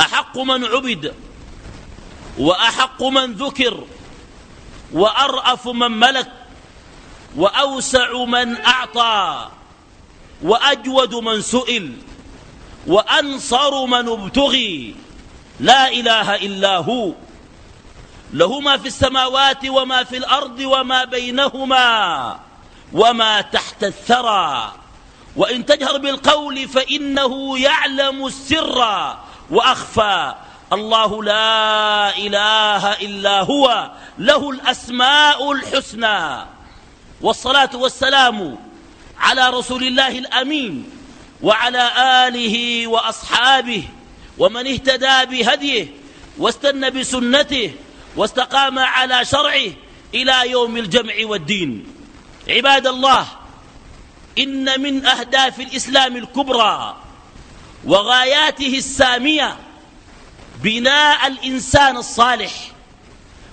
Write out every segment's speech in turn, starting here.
أحق من عبد وأحق من ذكر وأرأف من ملك وأوسع من أعطى وأجود من سئل وأنصر من ابتغي لا إله إلا هو له ما في السماوات وما في الأرض وما بينهما وما تحت الثرى وإن تجهر بالقول فإنه يعلم السر وأخفى. الله لا إله إلا هو له الأسماء الحسنى. والصلاة والسلام على رسول الله الأمين وعلى آله وأصحابه ومن اهتدى بهديه واستنى بسنته واستقام على شرعه إلى يوم الجمع والدين. عباد الله إن من أهداف الإسلام الكبرى وغاياته السامية بناء الإنسان الصالح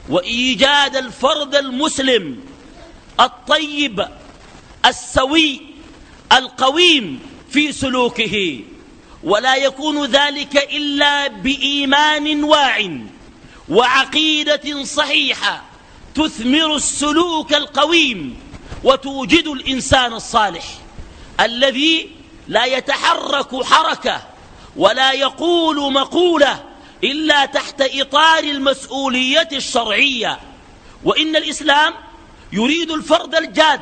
وإيجاد الفرد المسلم الطيب السوي القويم في سلوكه. ولا يكون ذلك إلا بإيمان واع وعقيدة صحيحة تثمر السلوك القويم وتوجد الإنسان الصالح الذي لا يتحرك حركة ولا يقول مقولة إلا تحت إطار المسؤولية الشرعية. وإن الإسلام يريد الفرد الجاد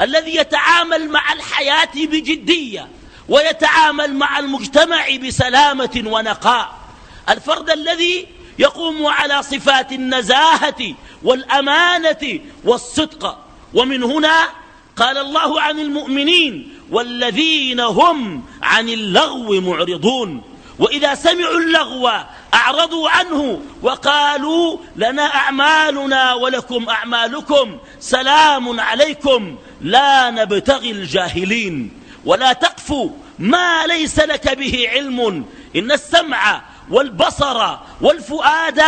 الذي يتعامل مع الحياة بجدية ويتعامل مع المجتمع بسلامة ونقاء. الفرد الذي يقوم على صفات النزاهة والأمانة والصدق. ومن هنا قال الله عن المؤمنين والذين هم عن اللغو معرضون. وإذا سمعوا اللغو أعرضوا عنه وقالوا لنا أعمالنا ولكم أعمالكم سلام عليكم لا نبتغي الجاهلين. ولا تقف ما ليس لك به علم. إن السمع والبصر والفؤاد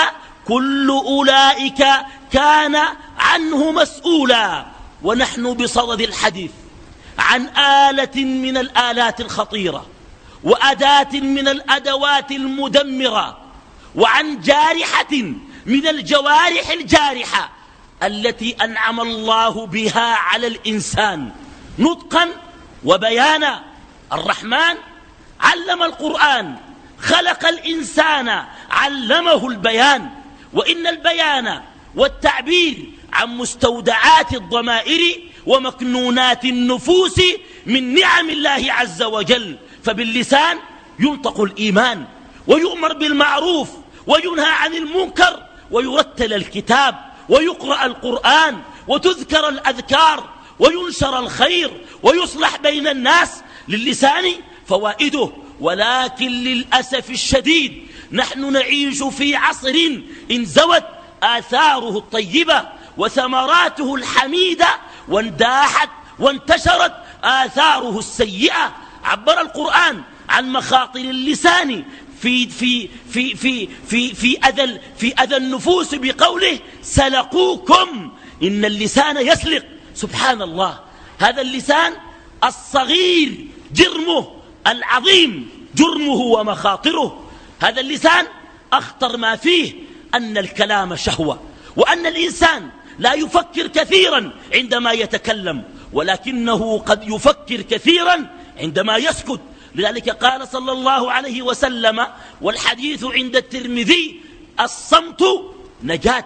كل أولئك كان عنه مسؤولا. ونحن بصدد الحديث. عن آلة من الآلات الخطيرة وأداة من الأدوات المدمرة وعن جارحة من الجوارح الجارحة التي أنعم الله بها على الإنسان. نطقا وبيانا الرحمن علم القرآن خلق الإنسان علمه البيان وإن البيان والتعبير عن مستودعات الضمائر ومكنونات النفوس من نعم الله عز وجل. فباللسان ينطق الإيمان ويؤمر بالمعروف وينهى عن المنكر ويرتل الكتاب ويقرأ القرآن وتذكر الأذكار وينشر الخير ويصلح بين الناس. للسان فوائده. ولكن للأسف الشديد نحن نعيش في عصر انزوت آثاره الطيبة وثمراته الحميدة وانداحت وانتشرت آثاره السيئة. عبر القرآن عن مخاطر اللسان في في في في في في أذى في أذى النفوس بقوله سلقوكم. إن اللسان يسلق. سبحان الله. هذا اللسان الصغير جرمه العظيم جرمه ومخاطره. هذا اللسان أخطر ما فيه أن الكلام شهوة وأن الإنسان لا يفكر كثيرا عندما يتكلم ولكنه قد يفكر كثيرا عندما يسكت. لذلك قال صلى الله عليه وسلم والحديث عند الترمذي الصمت نجاة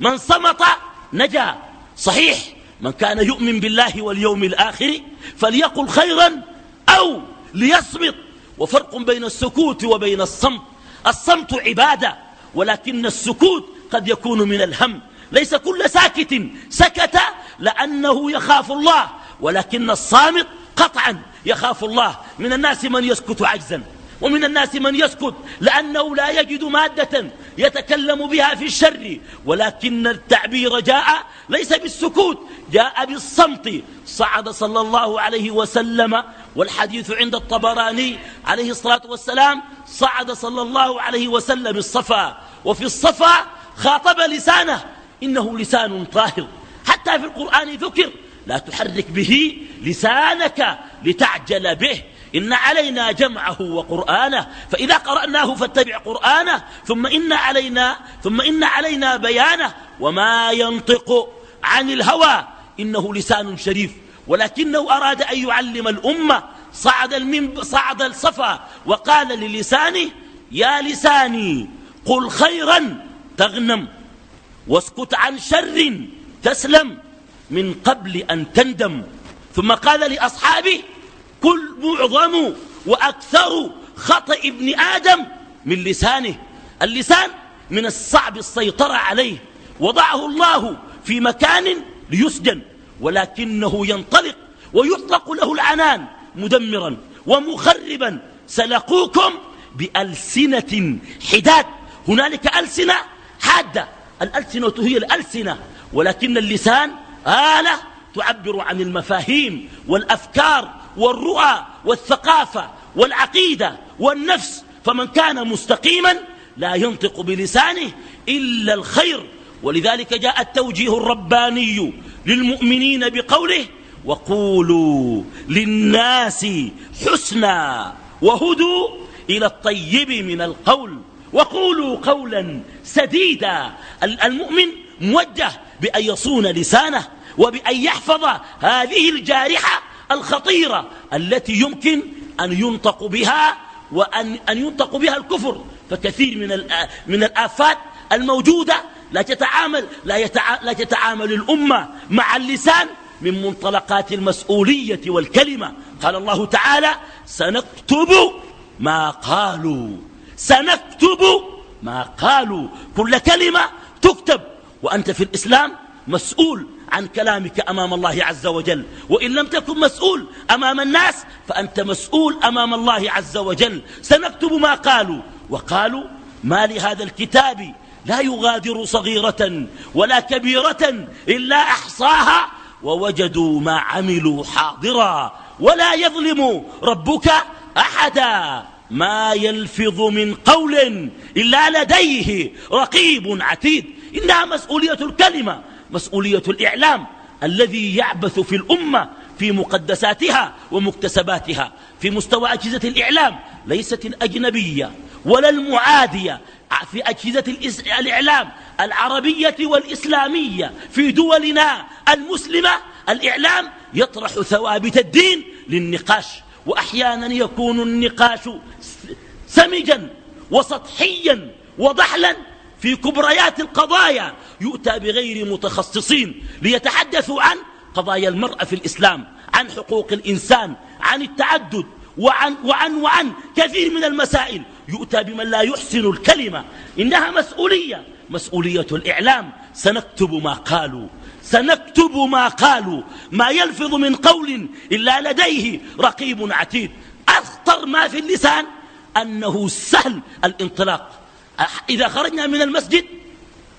من صمت نجا. صحيح من كان يؤمن بالله واليوم الآخر فليقل خيرا أو ليصمت. وفرق بين السكوت وبين الصمت. الصمت عبادة ولكن السكوت قد يكون من الهم. ليس كل ساكت سكت لأنه يخاف الله ولكن الصامت قطعا يخاف الله. من الناس من يسكت عجزا ومن الناس من يسكت لأنه لا يجد مادة يتكلم بها في الشر. ولكن التعبير جاء ليس بالسكوت جاء بالصمت. صعد صلى الله عليه وسلم والحديث عند الطبراني عليه الصلاة والسلام صعد صلى الله عليه وسلم الصفا. وفي الصفا خاطب لسانه إنه لسان طاهر. حتى في القرآن ذكر لا تحرك به لسانك لتعجل به. إن علينا جمعه وقرآنه فإذا قرأناه فاتبع قرآنه ثم إن علينا ثم إن علينا بيانه. وما ينطق عن الهوى إنه لسان شريف. ولكنه أراد أن يعلم الأمة. صعد, المنب صعد الصفا وقال للسانه يا لساني قل خيرا تغنم. واسكت عن شر تسلم من قبل أن تندم. ثم قال لأصحابه كل معظم وأكثر خطأ ابن آدم من لسانه. اللسان من الصعب السيطرة عليه. وضعه الله في مكان ليسجن ولكنه ينطلق ويطلق له العنان مدمرا ومخربا. سلقوكم بألسنة حداد. هنالك ألسنة حادة الألسنة هي الألسنة ولكن اللسان آلة تعبر عن المفاهيم والأفكار والرؤى والثقافة والعقيدة والنفس فمن كان مستقيما لا ينطق بلسانه إلا الخير. ولذلك جاء التوجيه الرباني للمؤمنين بقوله وقولوا للناس حسنا وهدوا إلى الطيب من القول وقولوا قولا سديدا. المؤمن موجه بأن يصون لسانه وبأن يحفظ هذه الجارحة الخطيرة التي يمكن أن ينطق بها وأن أن ينطق بها الكفر. فكثير من من الآفات الموجودة لا تتعامل لا, يتع... لا تتعامل الأمة مع اللسان من منطلقات المسؤولية والكلمة. قال الله تعالى سنكتب ما قالوا سنكتب ما قالوا. كل كلمة تكتب وأنت في الإسلام مسؤول عن كلامك أمام الله عز وجل. وإن لم تكن مسؤول أمام الناس فأنت مسؤول أمام الله عز وجل. سنكتب ما قالوا. وقالوا ما لهذا الكتاب لا يغادر صغيرة ولا كبيرة إلا أحصاها ووجدوا ما عملوا حاضرا. ولا يظلم ربك أحدا. ما يلفظ من قول إلا لديه رقيب عتيد. إنها مسؤولية الكلمة مسؤولية الإعلام الذي يعبث في الأمة في مقدساتها ومكتسباتها في مستوى أجهزة الإعلام ليست الأجنبية ولا المعادية في أجهزة الإعلام العربية والإسلامية في دولنا المسلمة. الإعلام يطرح ثوابت الدين للنقاش. وأحيانا يكون النقاش سمجا وسطحيا وضحلا في كبريات القضايا يؤتى بغير متخصصين ليتحدثوا عن قضايا المرأة في الإسلام عن حقوق الإنسان عن التعدد وعن, وعن, وعن كثير من المسائل. يؤتى بمن لا يحسن الكلمة إنها مسؤولية. مسؤولية الإعلام. سنكتب ما قالوا سنكتب ما قالوا ما يلفظ من قول إلا لديه رقيب عتيد. أخطر ما في اللسان أنه سهل الانطلاق. إذا خرجنا من المسجد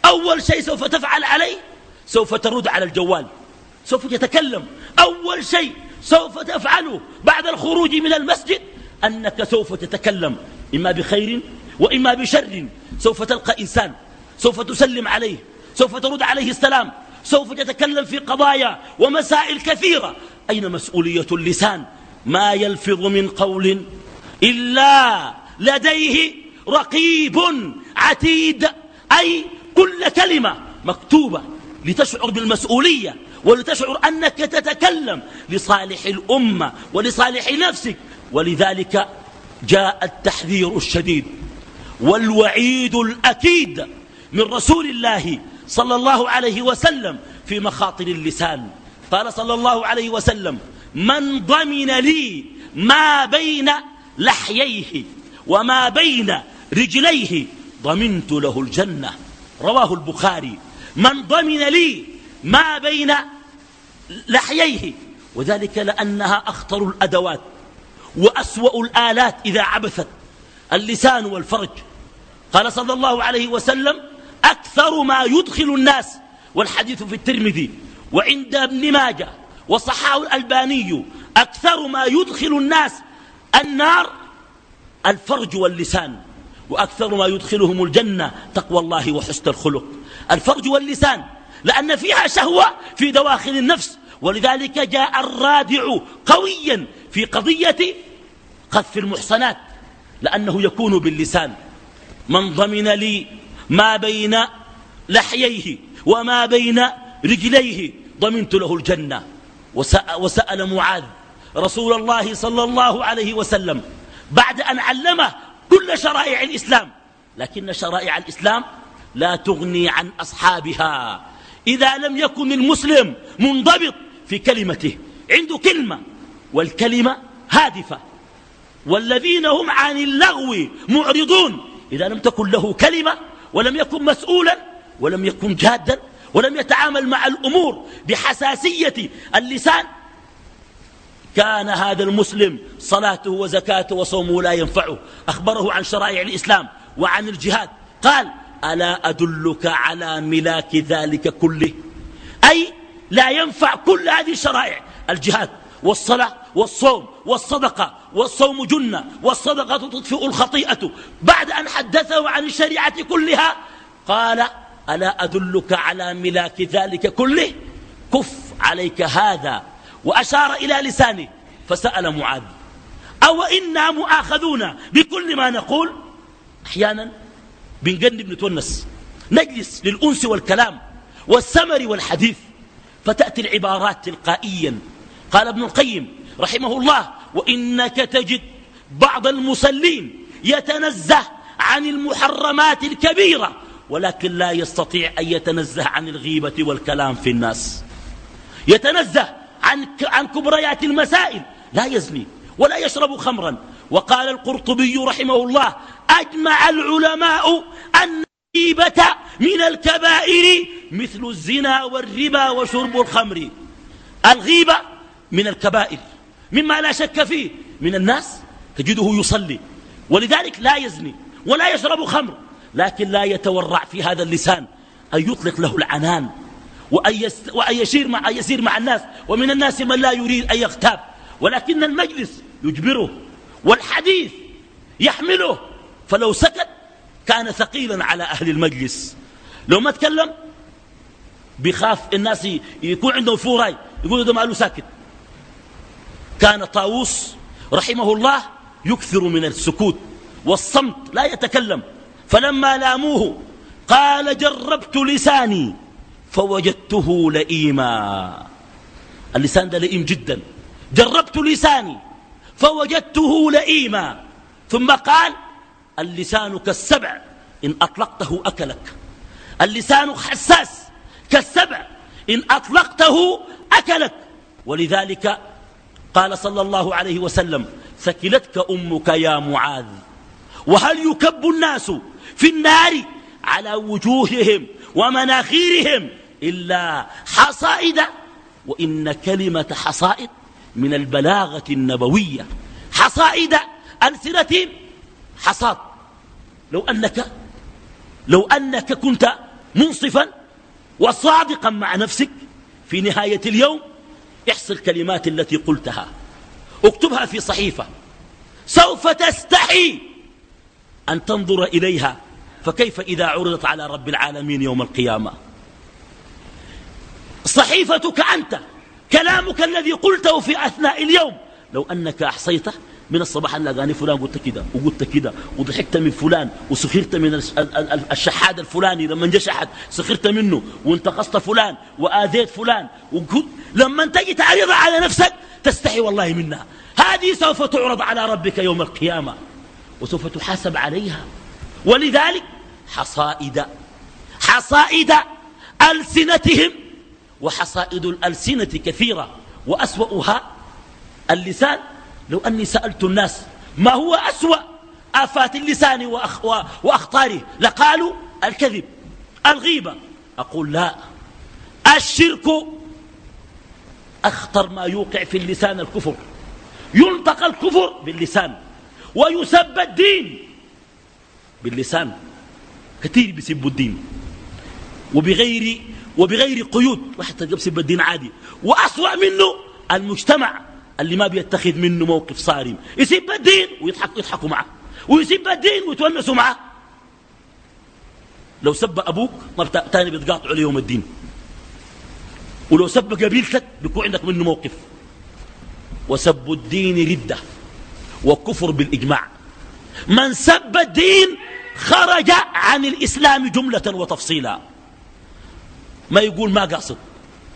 أول شيء سوف تفعل عليه سوف ترد على الجوال سوف تتكلم. أول شيء سوف تفعله بعد الخروج من المسجد أنك سوف تتكلم إما بخير وإما بشر. سوف تلقى إنسان سوف تسلم عليه سوف ترد عليه السلام. سوف تتكلم في قضايا ومسائل كثيرة. أين مسؤولية اللسان؟ ما يلفظ من قول إلا لديه رقيب عتيد. أي كل كلمة مكتوبة لتشعر بالمسؤولية ولتشعر أنك تتكلم لصالح الأمة ولصالح نفسك. ولذلك جاء التحذير الشديد والوعيد الأكيد من رسول الله صلى الله عليه وسلم في مخاطر اللسان. قال صلى الله عليه وسلم من ضمن لي ما بين لحييه وما بين رجليه ضمنت له الجنة. رواه البخاري. من ضمن لي ما بين لحييه وذلك لأنها أخطر الأدوات وأسوأ الآلات إذا عبثت اللسان والفرج. قال صلى الله عليه وسلم أكثر ما يدخل الناس والحديث في الترمذي وعند ابن ماجه وصححه الألباني أكثر ما يدخل الناس النار الفرج واللسان وأكثر ما يدخلهم الجنة تقوى الله وحسن الخلق. الفرج واللسان لأن فيها شهوة في دواخل النفس ولذلك جاء الرادع قويا في قضية قذف المحصنات لأنه يكون باللسان. من ضمن لي ما بين لحييه وما بين رجليه ضمنت له الجنة. وسأل معاذ رسول الله صلى الله عليه وسلم بعد أن علمه كل شرائع الإسلام. لكن شرائع الإسلام لا تغني عن أصحابها. إذا لم يكن المسلم منضبط في كلمته عنده كلمة والكلمة هادفة. والذين هم عن اللغو معرضون. إذا لم تكن له كلمة ولم يكن مسؤولا ولم يكن جادا ولم يتعامل مع الأمور بحساسية اللسان. كان هذا المسلم صلاته وزكاته وصومه لا ينفعه. أخبره عن شرائع الإسلام وعن الجهاد. قال ألا أدلك على ملاك ذلك كله؟ أي لا ينفع كل هذه الشرائع. الجهاد والصلاة والصوم والصدقة والصوم جنة والصدقة تطفئ الخطيئة. بعد أن حدثه عن الشريعة كلها قال ألا أدلك على ملاك ذلك كله؟ كف عليك هذا. وأشار إلى لسانه فسأل معاذ أو إنا مؤاخذون بكل ما نقول؟ أحيانا بنجنب نتونس نجلس للأنس والكلام والسمر والحديث فتأتي العبارات تلقائيا. قال ابن القيم رحمه الله وإنك تجد بعض المسلين يتنزه عن المحرمات الكبيرة ولكن لا يستطيع أن يتنزه عن الغيبة والكلام في الناس. يتنزه عن, عن كبريات المسائل لا يزني ولا يشرب خمرا. وقال القرطبي رحمه الله أجمع العلماء أن الغيبة من الكبائر مثل الزنا والربا وشرب الخمر. الغيبة من الكبائر مما لا شك فيه. من الناس تجده يصلي ولذلك لا يزني ولا يشرب خمر لكن لا يتورع في هذا اللسان أن يطلق له العنان وأن, يسير مع, يسير مع الناس. ومن الناس من لا يريد أن يغتاب. ولكن المجلس يجبره والحديث يحمله. فلو سكت كان ثقيلا على أهل المجلس. لو ما تكلم بيخاف الناس يكون عندهم فوراي يقولوا ده ماله ساكت. كان طاووس رحمه الله يكثر من السكوت والصمت لا يتكلم. فلما لاموه قال جربت لساني فوجدته لئيما. اللسان ده لئيم جدا. جربت لساني فوجدته لئيما. ثم قال اللسان كالسبع إن أطلقته أكلك. اللسان حساس كالسبع إن أطلقته أكلك. ولذلك قال صلى الله عليه وسلم ثكلتك أمك يا معاذ وهل يكب الناس في النار على وجوههم ومناخيرهم إلا حصائد؟ وإن كلمة حصائد من البلاغة النبوية. حصائد ألسنتهم حصاد. لو أنك لو أنك كنت منصفا وصادقا مع نفسك في نهاية اليوم احصي الكلمات التي قلتها. اكتبها في صحيفة. سوف تستحي أن تنظر إليها. فكيف إذا عرضت على رب العالمين يوم القيامة؟ صحيفتك أنت كلامك الذي قلته في أثناء اليوم. لو أنك أحصيته من الصباح أن لقاني فلان قلت كده وقلت كده وضحكت من فلان وسخرت من الشحاد الفلاني لما جاء شحد سخرت منه وانتقصت فلان وآذيت فلان لما تجي تعرض على نفسك تستحي والله منها. هذه سوف تعرض على ربك يوم القيامة وسوف تحاسب عليها. ولذلك حصائد حصائد ألسنتهم وحصائد الألسنة كثيرة وأسوأها اللسان لو أني سألت الناس ما هو أسوأ آفات اللسان وأخ وأخطاره لقالوا الكذب الغيبة. أقول لا الشرك أخطر ما يوقع في اللسان الكفر. ينطق الكفر باللسان ويسب الدين باللسان. كثير بيسبوا الدين. وبغير وبغير قيود. واحد تلقى بيسب الدين عادي. وأسوأ منه المجتمع. اللي ما بيتخذ منه موقف صارم. يسب الدين ويضحك يضحكوا معه. ويسب الدين ويتونسوا معه. لو سب أبوك ما تاني بيتقاطعوا ليوم الدين. ولو سب قبيلتك بيكون عندك منه موقف. وسب الدين ردة وكفر بالإجماع. من سب الدين خرج عن الإسلام جملة وتفصيلا. ما يقول ما قاصد.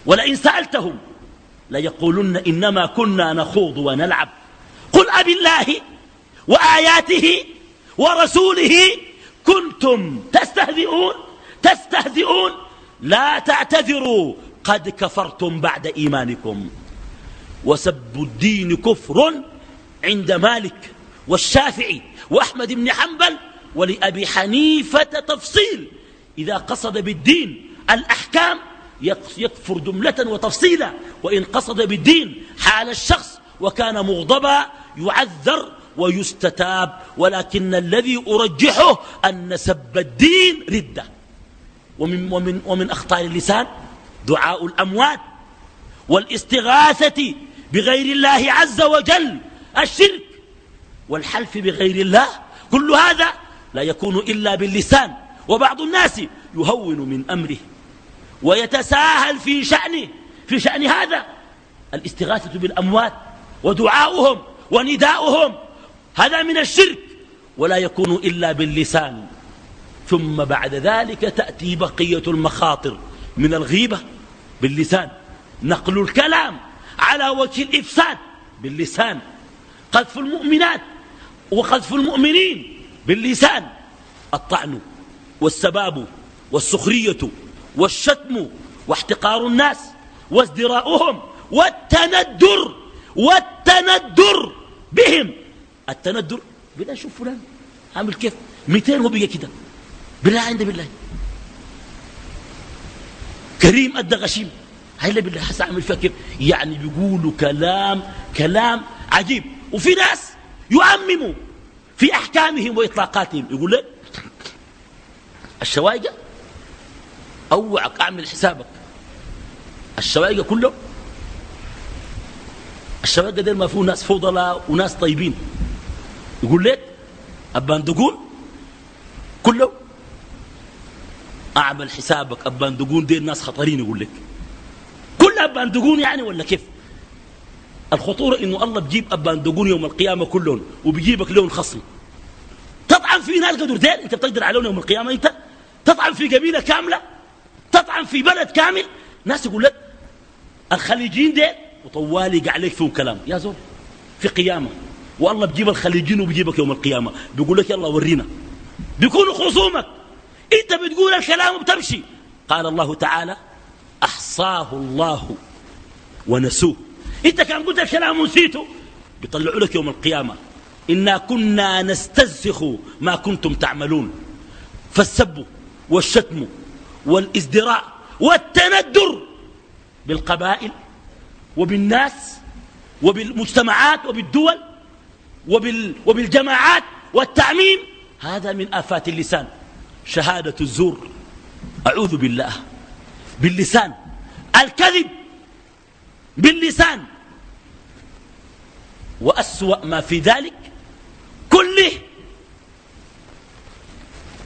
ولئن سألتهم ليقولن إنما كنا نخوض ونلعب. قل أب الله وآياته ورسوله كنتم تستهزئون تستهزئون. لا تعتذروا قد كفرتم بعد إيمانكم. وسب الدين كفر عند مالك والشافعي وأحمد بن حنبل ولأبي حنيفة تفصيل. إذا قصد بالدين الأحكام يكفر جملة وتفصيلا وإن قصد بالدين حال الشخص وكان مغضبا يعذر ويستتاب ولكن الذي أرجحه أن سب الدين ردة. ومن, ومن, ومن أخطار اللسان دعاء الأموات والاستغاثة بغير الله عز وجل الشرك والحلف بغير الله. كل هذا لا يكون إلا باللسان وبعض الناس يهون من أمره. ويتساهل في شأنه في شأن هذا. الاستغاثة بالأموات ودعاؤهم ونداؤهم هذا من الشرك. ولا يكون إلا باللسان. ثم بعد ذلك تأتي بقية المخاطر من الغيبة باللسان. نقل الكلام على وجه الإفساد باللسان. قذف المؤمنات وقذف المؤمنين باللسان. الطعن والسباب والسخرية والشتم واحتقار الناس وازدراؤهم والتندر والتندر بهم. التندر بالله شوف فلان. عامل كيف؟ 200 هو كده. بالله عند بالله. كريم أدى غشيم. هلا بالله حسن عامل كيف؟ يعني بيقولوا كلام كلام عجيب. وفي ناس يعمموا في أحكامهم وإطلاقاتهم. يقول لك الشوايقة أوعك أعمل حسابك. الشوايقة كله الشوايقة دير ما فيه ناس فضلاء وناس طيبين. يقول لك البندقون كله أعمل حسابك البندقون دير ناس خطرين يقول لك. كل البندقون يعني ولا كيف؟ الخطورة إنه الله بجيب البندقون يوم القيامة كلهم وبيجيبك لون خصم. تطعن في ناس قدر دير أنت بتقدر عليهم يوم القيامة أنت؟ تطعن في قبيلة كاملة؟ تطعن في بلد كامل ناس يقول لك الخليجيين دير وطوالي قاعد عليك فيهم كلام. يا زول في قيامة والله بجيب الخليجين وبجيبك يوم القيامة. بيقول لك يلا ورينا. بيكونوا خصومك. انت بتقول الكلام وبتمشي. قال الله تعالى أحصاه الله ونسوه. انت كان قلت الكلام ونسيته بيطلعوا لك يوم القيامة. إنا كنا نستزخ ما كنتم تعملون. فالسب والشتم والازدراء والتندر بالقبائل وبالناس وبالمجتمعات وبالدول وبال وبالجماعات والتعميم. هذا من آفات اللسان. شهادة الزور. أعوذ بالله. باللسان. الكذب. باللسان. وأسوأ ما في ذلك كله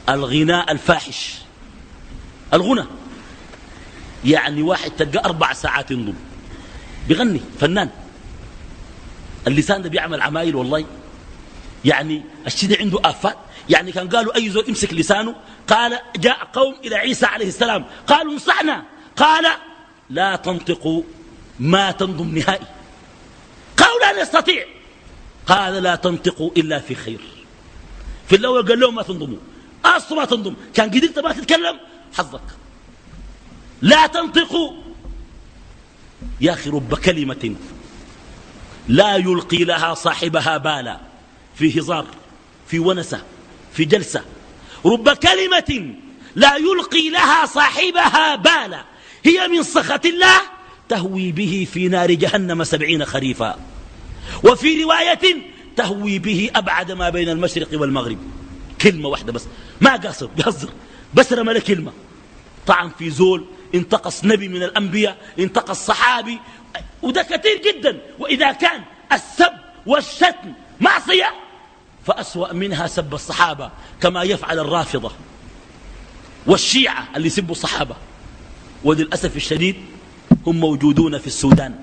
الغناء الفاحش. الغنى. يعني واحد تلقى أربع ساعات ينضم بيغني فنان. اللسان ده بيعمل عمايل والله. يعني الشيء ده عنده آفات. يعني كان قالوا أي زول امسك لسانه قال جاء قوم إلى عيسى عليه السلام. قالوا انصحنا. قال لا تنطقوا ما تنضم نهائي. قالوا لا نستطيع. قال لا تنطقوا إلا في خير. في الأول قال لهم ما تنضموا أصلا ما تنضم كان قدرت ما تتكلم؟ حظك. لا تنطقوا يا أخي رب كلمة لا يلقي لها صاحبها بالا. في هزار في ونسة في جلسة. رب كلمة لا يلقي لها صاحبها بالا. هي من سخط الله تهوي به في نار جهنم سبعين خريفا. وفي رواية تهوي به أبعد ما بين المشرق والمغرب. كلمة واحدة بس. ما قاصر بيهزر بس رمى كلمة. طعن في زول انتقص نبي من الأنبياء انتقص صحابي. وده كثير جدا. وإذا كان السب والشتم معصية فأسوأ منها سب الصحابة كما يفعل الرافضة والشيعة اللي يسبوا الصحابة. وللأسف الشديد هم موجودون في السودان.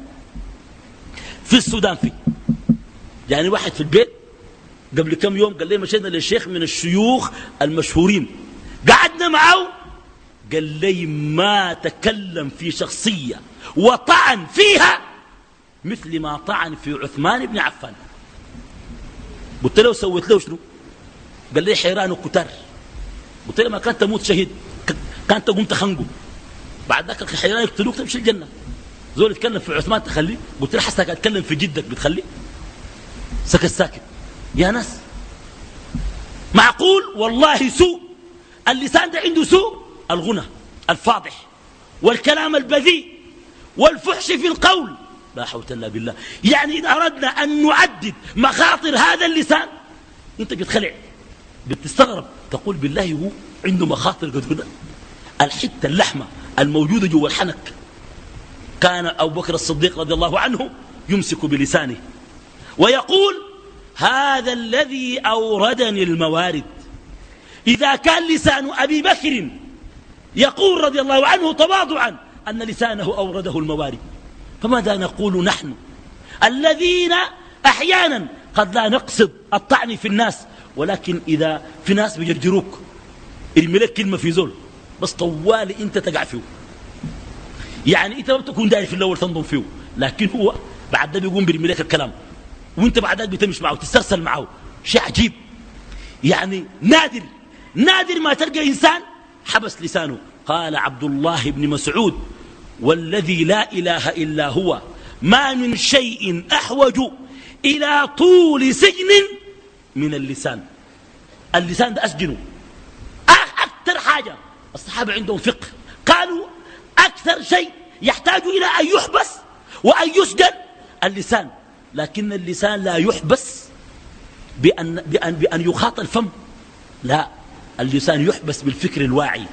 في السودان في. يعني واحد في البيت قبل كم يوم قال لي مشينا للشيخ من الشيوخ المشهورين. قعدنا معه. قال لي ما تكلم في شخصية وطعن فيها مثل ما طعن في عثمان بن عفان. قلت له سويت له شنو؟ قال لي حيران وكتار قلت له ما كانت تموت شهيد كانت تقوم تخنقه. بعد ذاك الحيران يقتلوك تمشي الجنة. زول يتكلم في عثمان تخليه؟ قلت له حسك أتكلم في جدك بتخليه؟ سكت ساكت. يا ناس معقول؟ والله سوء. اللسان ده عنده سوء الغنى الفاضح والكلام البذيء والفحش في القول. لا حول إلا بالله. يعني إذا أردنا أن نعدد مخاطر هذا اللسان أنت بتخلع بتستغرب تقول بالله هو عنده مخاطر قد كده. الحتة اللحمة الموجودة جوا الحنك. كان أبو بكر الصديق رضي الله عنه يمسك بلسانه ويقول هذا الذي أوردني الموارد. إذا كان لسان أبي بكر يقول رضي الله عنه تواضعا أن لسانه أورده الموارد. فماذا نقول نحن؟ الذين أحيانا قد لا نقصد الطعن في الناس ولكن إذا في ناس بيجرجروك ارمي لك كلمة في زول بس طوالي أنت تقع فيه. يعني أنت ما بتكون داير في الأول تنظم فيه لكن هو بعد ده بيقوم بيرمي لك الكلام وأنت بعد ذلك بتمشي معه تسترسل معه. شيء عجيب. يعني نادر نادر ما تلقى إنسان حبس لسانه. قال عبد الله بن مسعود والذي لا إله إلا هو ما من شيء أحوج إلى طول سجن من اللسان. اللسان ده أسجنه. أكثر حاجة. الصحابة عندهم فقه. قالوا أكثر شيء يحتاج إلى أن يحبس وأن يسجن اللسان. لكن اللسان لا يحبس بأن, بأن, بأن يخاط الفم. لا. اللسان يحبس بالفكر الواعي.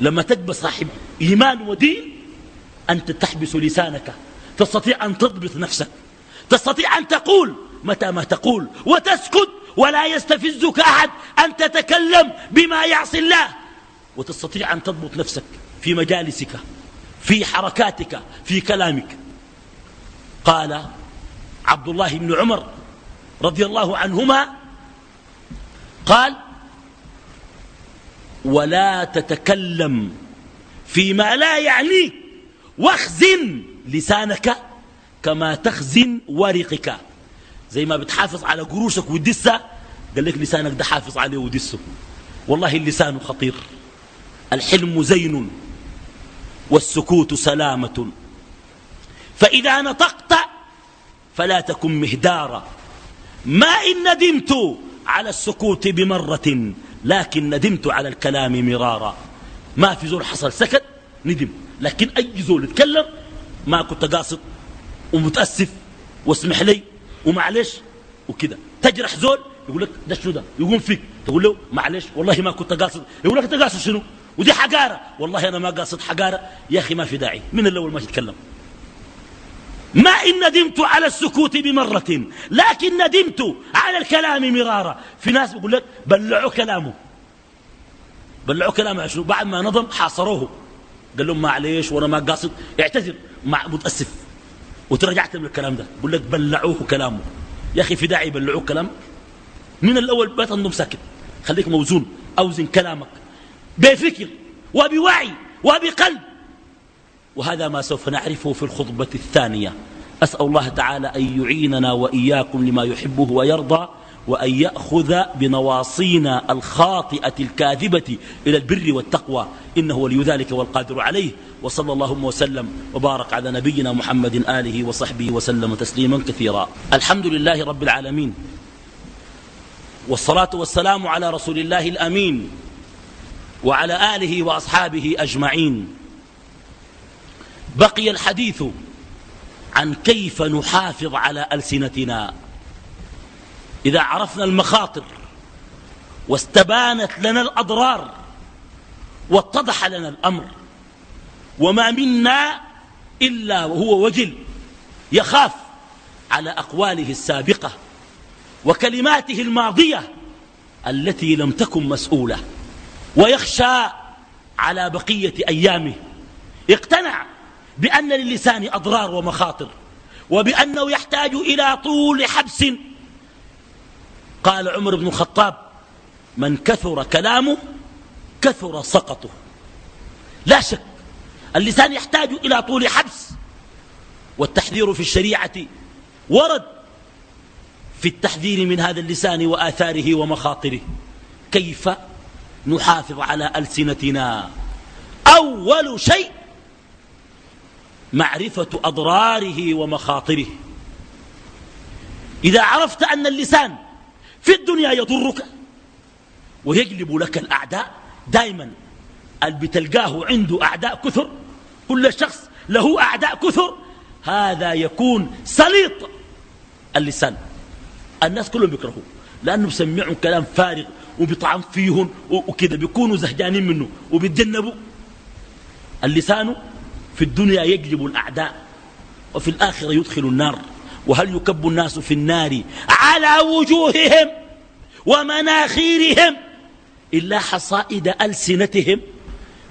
لما تكبس صاحب إيمان ودين أنت تحبس لسانك. تستطيع أن تضبط نفسك. تستطيع أن تقول متى ما تقول وتسكت ولا يستفزك أحد أن تتكلم بما يعصي الله. وتستطيع أن تضبط نفسك في مجالسك في حركاتك في كلامك. قال عبد الله بن عمر رضي الله عنهما قال ولا تتكلم فيما لا يعنيك. واخزن لسانك كما تخزن ورقك. زي ما بتحافظ على قروشك ودسة قال لك لسانك ده حافظ عليه ودسه. والله اللسان خطير. الحلم زين والسكوت سلامة. فإذا نطقت فلا تكن مهدارا. ما إن ندمت على السكوت بمرة لكن ندمت على الكلام مرارا. ما في زول حصل سكت ندم. لكن أي زول يتكلم ما كنت قاصد ومتأسف واسمح لي ومعلش وكذا تجرح زول يقول لك ده شنو ده؟ يقوم فيك. تقول له معلش والله ما كنت قاصد. يقول لك أنت قاصد شنو؟ ودي حقارة. والله أنا ما قاصد حقارة. يا أخي ما في داعي. من الأول ما تتكلم. ما إن ندمت على السكوت بمرة لكن ندمت على الكلام مرارا. في ناس بيقول لك بلعوا كلامه. بلعوا كلامه. شنو؟ بعد ما نظم حاصروه. قال لهم معليش وأنا ما قاصد. اعتذر. مع متأسف. وترجعت من الكلام ده. بقول لك بلعوه كلامه. يا أخي في داعي يبلعوه كلامك من الأول ما تنظم ساكت. خليك موزون. أوزن كلامك. بفكر. وبوعي. وبقلب. وهذا ما سوف نعرفه في الخطبة الثانية. أسأل الله تعالى أن يعيننا وإياكم لما يحبه ويرضى وأن يأخذ بنواصينا الخاطئة الكاذبة إلى البر والتقوى. إنه ولي ذلك والقادر عليه. وصلى اللهم وسلم وبارك على نبينا محمد آله وصحبه وسلم تسليما كثيرا. الحمد لله رب العالمين. والصلاة والسلام على رسول الله الأمين وعلى آله وأصحابه أجمعين. بقي الحديث عن كيف نحافظ على ألسنتنا. إذا عرفنا المخاطر واستبانت لنا الأضرار واتضح لنا الأمر وما منا إلا وهو وجل يخاف على أقواله السابقة وكلماته الماضية التي لم تكن مسؤولة ويخشى على بقية أيامه. اقتنع بأن للسان أضرار ومخاطر وبأنه يحتاج إلى طول حبس. قال عمر بن الخطاب من كثر كلامه كثر سقطه. لا شك اللسان يحتاج إلى طول حبس. والتحذير في الشريعة ورد في التحذير من هذا اللسان وآثاره ومخاطره. كيف نحافظ على ألسنتنا؟ أول شيء معرفة أضراره ومخاطره. إذا عرفت أن اللسان في الدنيا يضرك ويجلب لك الأعداء دائما اللي بتلقاه عنده أعداء كثر كل شخص له أعداء كثر هذا يكون سليط اللسان. الناس كلهم بيكرهوه لأنه بسمعهم كلام فارغ وبيطعم فيهم وكذا بيكونوا زهجانين منه وبيتجنبوا. اللسان في الدنيا يجلب الأعداء وفي الآخرة يدخل النار. وهل يكب الناس في النار على وجوههم ومناخيرهم إلا حصائد ألسنتهم؟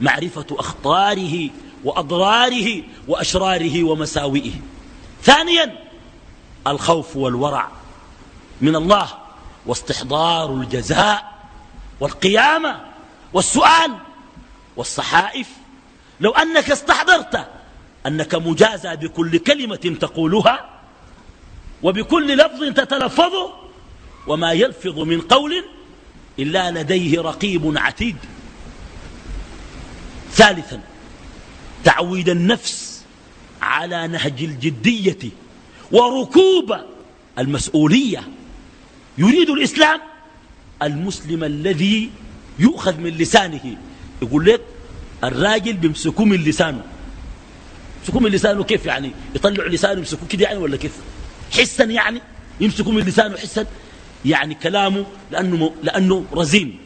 معرفة أخطاره وأضراره وأشراره ومساوئه. ثانيا الخوف والورع من الله واستحضار الجزاء والقيامة والسؤال والصحائف لو أنك استحضرت أنك مجازى بكل كلمة تقولها وبكل لفظ تتلفظه وما يلفظ من قول إلا لديه رقيب عتيد. ثالثا تعويد النفس على نهج الجدية وركوب المسؤولية. يريد الإسلام المسلم الذي يؤخذ من لسانه. يقول لك الراجل بيمسكوه من لسانه يمسكوه من لسانه كيف يعني؟ يطلع لسانه يمسكوه كده يعني ولا كيف؟ حسا يعني؟ يمسكوا من لسانه حسا؟ يعني كلامه لأنه, لأنه رزين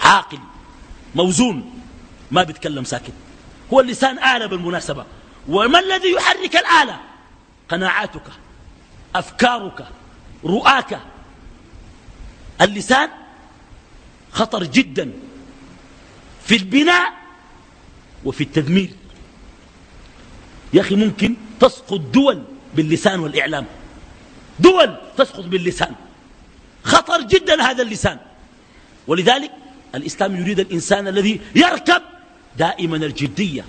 عاقل موزون ما بيتكلم ساكت. هو اللسان آلة بالمناسبة. وما الذي يحرك الآلة؟ قناعاتك أفكارك رؤاك. اللسان خطر جدا في البناء وفي التدمير يا أخي ممكن تسقط دول باللسان والإعلام. دول تسقط باللسان. خطر جدا هذا اللسان. ولذلك الإسلام يريد الإنسان الذي يركب دائما الجدية.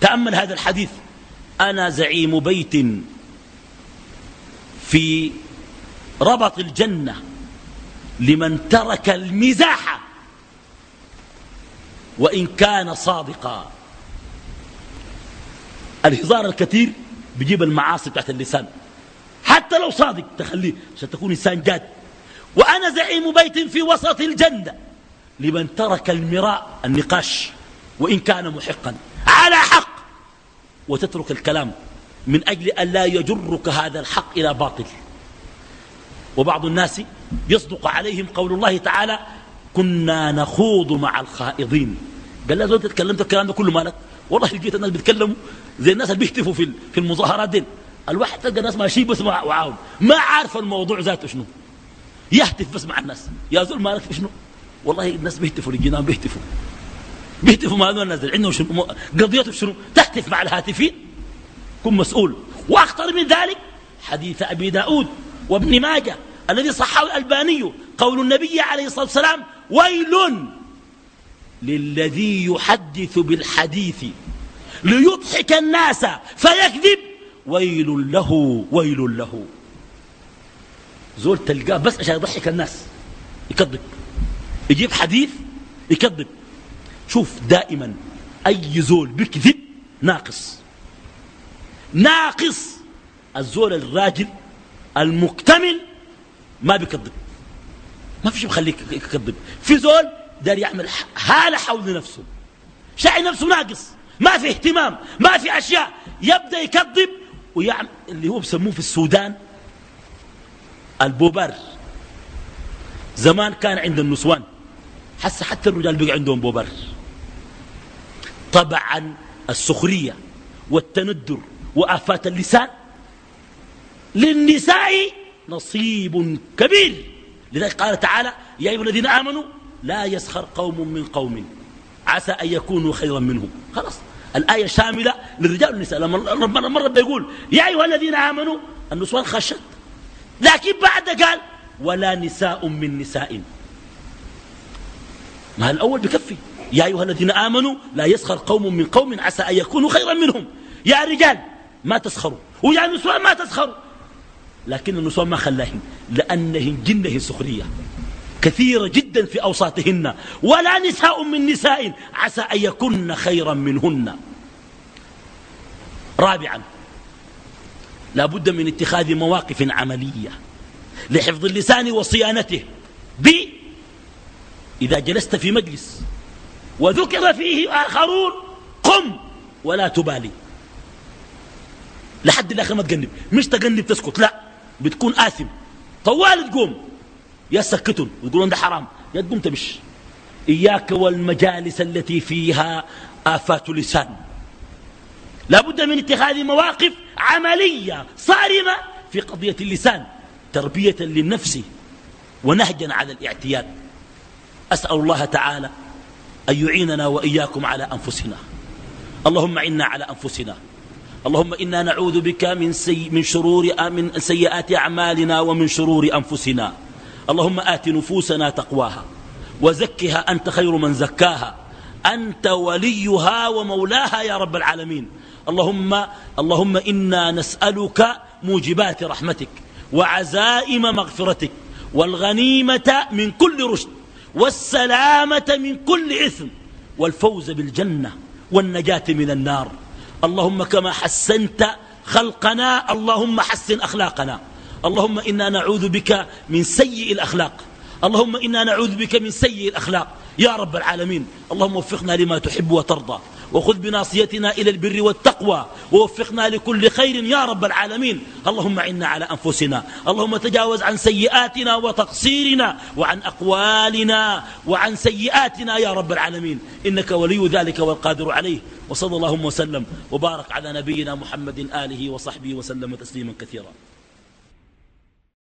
تأمل هذا الحديث. أنا زعيم بيت في ربط الجنة لمن ترك المزاح. وإن كان صادقا. الهزار الكثير بيجيب المعاصي بتاعت اللسان. حتى لو صادق تخليه عشان تكون إنسان جاد. وأنا زعيم بيت في وسط الجنة. لمن ترك المراء النقاش وإن كان محقا. على حق! وتترك الكلام من أجل أن لا يجرك هذا الحق إلى باطل. وبعض الناس يصدق عليهم قول الله تعالى كنا نخوض مع الخائضين. قال لا زول تتكلمت الكلام ده كله مالك؟ والله لقيت الناس بيتكلموا زي الناس اللي بيهتفوا في في المظاهرات دي. الواحد تلقى الناس ماشيين بس معاهم. ما عارف الموضوع ذاته شنو. يهتف بس مع الناس. يا زول مالك في شنو؟ والله الناس بيهتفوا للجنان بيهتفوا. بيهتفوا مع الناس عندهم شنو؟ قضيته شنو؟ تهتف مع الهاتفين. كن مسؤول. وأخطر من ذلك حديث أبي داود وابن ماجه الذي صححه الألباني قول النبي عليه الصلاة والسلام ويل للذي يحدث بالحديث ليضحك الناس فيكذب. ويل له ويل له. زول تلقاه بس عشان يضحك الناس يكذب. يجيب حديث يكذب. شوف دائما أي زول بكذب ناقص. ناقص الزول الراجل المكتمل ما بيكذب. ما في شيء بخليك يكذب. في زول دار يعمل هالة حول نفسه. شاعر نفسه ناقص. ما في اهتمام ما في أشياء. يبدأ يكذب ويعمل اللي هو بسموه في السودان البوبر. زمان كان عند النسوان. حتى حتى الرجال بقى عندهم بوبر. طبعا السخرية والتندر وآفات اللسان للنساء نصيب كبير. لذلك قال تعالى يا أيها الذين آمنوا لا يسخر قوم من قوم. عسى أن يكونوا خيرا منهم. خلاص. الآية شاملة للرجال والنساء. ربنا مرة بيقول يا أيها الذين آمنوا النسوان خشت. لكن بعد قال ولا نساء من نساء. ما الأول بكفي. يا أيها الذين آمنوا لا يسخر قوم من قوم عسى أن يكونوا خيرا منهم. يا رجال ما تسخروا. ويا نسوان ما تسخروا. لكن النسوان ما خلاهن لأنهن جنة سخرية. كثيرة جدا في أوساطهن ولا نساء من نساء عسى أن يكن خيرا منهن. رابعا لا بد من اتخاذ مواقف عملية لحفظ اللسان وصيانته. ب إذا جلست في مجلس وذكر فيه آخرون قم ولا تبالي. لحد الآخر ما تقنب مش تقنب تسكت لا بتكون آثم. طوال تقوم. يا سكتون ويقولون ده حرام. يا تقوم تمش إياك والمجالس التي فيها آفات لسان. لا بد من اتخاذ مواقف عملية صارمة في قضية اللسان تربية للنفس ونهجا على الاعتياد. أسأل الله تعالى أن يعيننا وإياكم على أنفسنا. اللهم عنا على أنفسنا. اللهم إنا نعوذ بك من, سي من شرور من سيئات أعمالنا ومن شرور أنفسنا. اللهم آت نفوسنا تقواها وزكها أنت خير من زكاها. أنت وليها ومولاها يا رب العالمين. اللهم, اللهم إنا نسألك موجبات رحمتك وعزائم مغفرتك والغنيمة من كل رشد والسلامة من كل إثم والفوز بالجنة والنجاة من النار. اللهم كما حسنت خلقنا اللهم حسن أخلاقنا. اللهم إنا نعوذ بك من سيء الأخلاق. اللهم إنا نعوذ بك من سيء الأخلاق. يا رب العالمين اللهم وفقنا لما تحب وترضى. وخذ بناصيتنا إلى البر والتقوى. ووفقنا لكل خير يا رب العالمين. اللهم عنا على أنفسنا. اللهم تجاوز عن سيئاتنا وتقصيرنا وعن أقوالنا وعن سيئاتنا يا رب العالمين. إنك ولي ذلك والقادر عليه. وصلى اللهم وسلم وبارك على نبينا محمد آله وصحبه وسلم تسليما كثيرا.